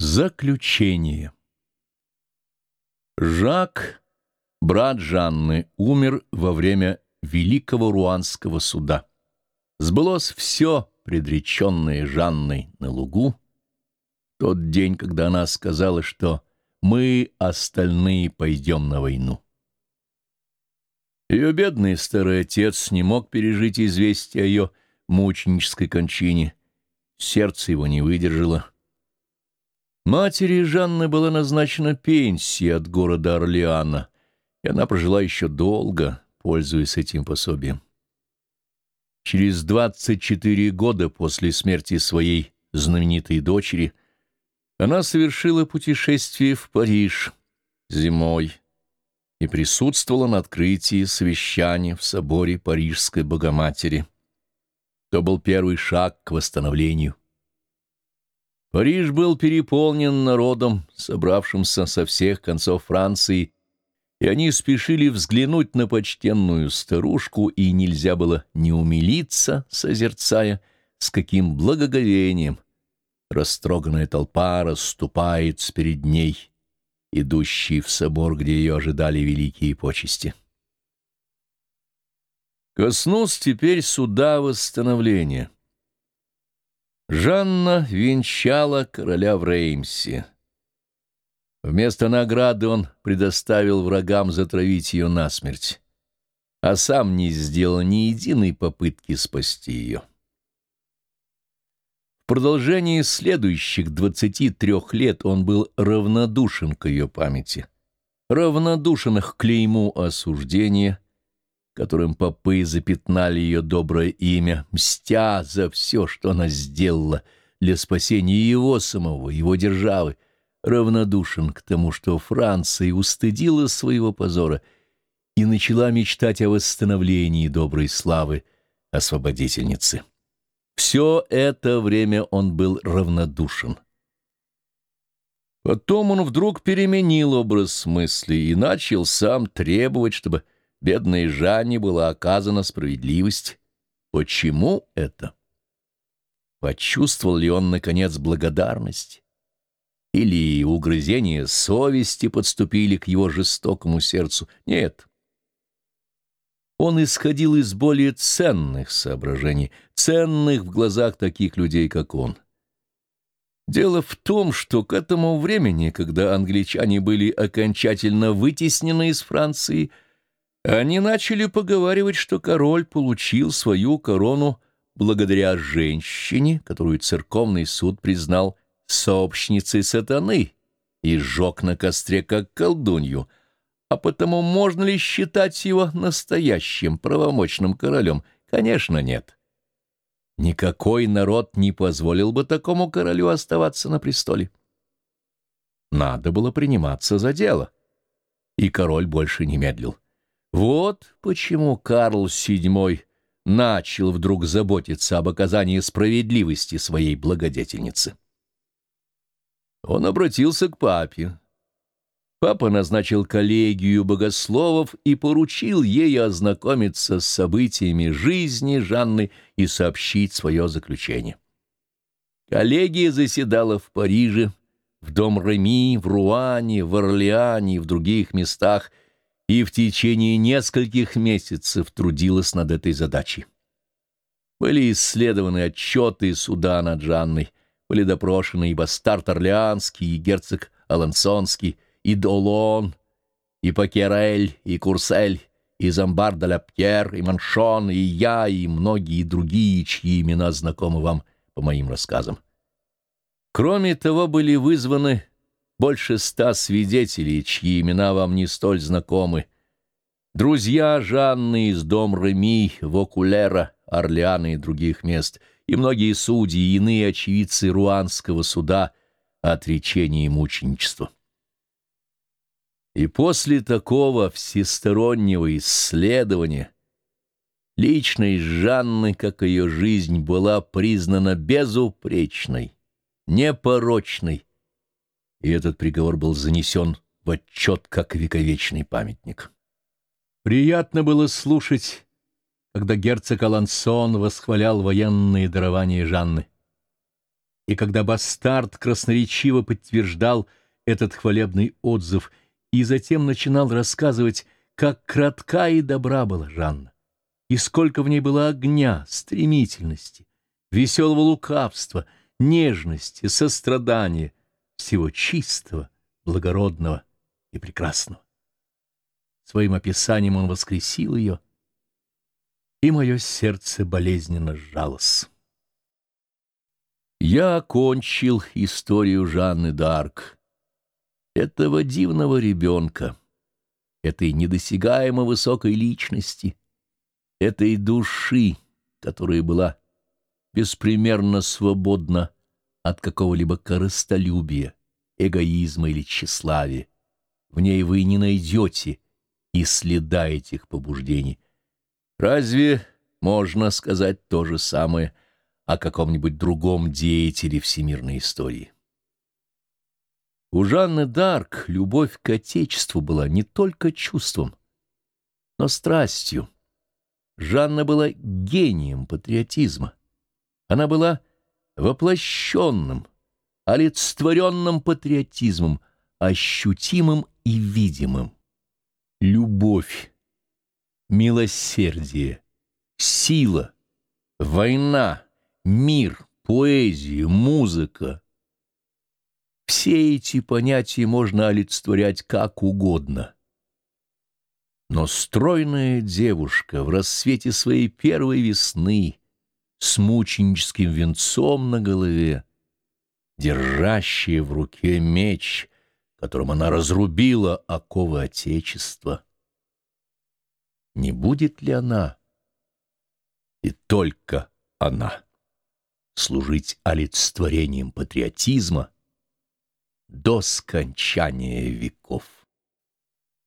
Заключение Жак, брат Жанны, умер во время Великого Руанского суда. Сбылось все, предреченное Жанной на лугу, тот день, когда она сказала, что мы, остальные, пойдем на войну. Ее бедный старый отец не мог пережить известие о ее мученической кончине. Сердце его не выдержало. Матери Жанны была назначена пенсия от города Орлеана, и она прожила еще долго, пользуясь этим пособием. Через 24 года после смерти своей знаменитой дочери она совершила путешествие в Париж зимой и присутствовала на открытии совещания в соборе Парижской Богоматери. То был первый шаг к восстановлению. Париж был переполнен народом, собравшимся со всех концов Франции, и они спешили взглянуть на почтенную старушку, и нельзя было не умилиться, созерцая, с каким благоговением растроганная толпа расступает перед ней, идущей в собор, где ее ожидали великие почести. Коснусь теперь суда восстановления — Жанна венчала короля в Реймсе. Вместо награды он предоставил врагам затравить ее насмерть, а сам не сделал ни единой попытки спасти ее. В продолжении следующих двадцати трех лет он был равнодушен к ее памяти, равнодушен к клейму осуждения — которым попы запятнали ее доброе имя, мстя за все, что она сделала для спасения его самого, его державы, равнодушен к тому, что Франция устыдила своего позора и начала мечтать о восстановлении доброй славы освободительницы. Все это время он был равнодушен. Потом он вдруг переменил образ мысли и начал сам требовать, чтобы бедной Жанне была оказана справедливость. Почему это? Почувствовал ли он, наконец, благодарность? Или угрызения совести подступили к его жестокому сердцу? Нет. Он исходил из более ценных соображений, ценных в глазах таких людей, как он. Дело в том, что к этому времени, когда англичане были окончательно вытеснены из Франции, они начали поговаривать, что король получил свою корону благодаря женщине, которую церковный суд признал сообщницей сатаны и сжег на костре как колдунью, а потому можно ли считать его настоящим правомочным королем? Конечно, нет. Никакой народ не позволил бы такому королю оставаться на престоле. Надо было приниматься за дело, и король больше не медлил. Вот почему Карл VII начал вдруг заботиться об оказании справедливости своей благодетельницы. Он обратился к папе. Папа назначил коллегию богословов и поручил ей ознакомиться с событиями жизни Жанны и сообщить свое заключение. Коллегия заседала в Париже, в дом Реми, в Руане, в Орлеане и в других местах – и в течение нескольких месяцев трудилась над этой задачей. Были исследованы отчеты суда над Жанной, были допрошены и бастард Орлеанский, и герцог Алансонский, и Долон, и Пакерель, и Курсель, и Замбар де Ляпьер, и Маншон, и я, и многие другие, чьи имена знакомы вам по моим рассказам. Кроме того, были вызваны больше ста свидетелей, чьи имена вам не столь знакомы. Друзья Жанны из дом Реми, Вокулера, Орлеана и других мест, и многие судьи и иные очевидцы руанского суда отречения и мученичества. И после такого всестороннего исследования личность Жанны, как ее жизнь, была признана безупречной, непорочной, и этот приговор был занесен в отчет как вековечный памятник. Приятно было слушать, когда герцог Алансон восхвалял военные дарования Жанны. И когда бастард красноречиво подтверждал этот хвалебный отзыв и затем начинал рассказывать, как кратка и добра была Жанна, и сколько в ней было огня, стремительности, веселого лукавства, нежности, сострадания, всего чистого, благородного и прекрасного. Своим описанием он воскресил ее, и мое сердце болезненно сжалось. Я окончил историю Жанны Д'Арк, этого дивного ребенка, этой недосягаемо высокой личности, этой души, которая была беспримерно свободна от какого-либо корыстолюбия, эгоизма или тщеславия. В ней вы не найдете и следа этих побуждений. Разве можно сказать то же самое о каком-нибудь другом деятеле всемирной истории? У Жанны Д'Арк любовь к Отечеству была не только чувством, но страстью. Жанна была гением патриотизма. Она была воплощенным, олицетворенным патриотизмом, ощутимым и видимым. Любовь, милосердие, сила, война, мир, поэзия, музыка — все эти понятия можно олицетворять как угодно. Но стройная девушка в рассвете своей первой весны с мученическим венцом на голове, держащая в руке меч, которым она разрубила оковы Отечества. Не будет ли она, и только она, служить олицетворением патриотизма, до скончания веков.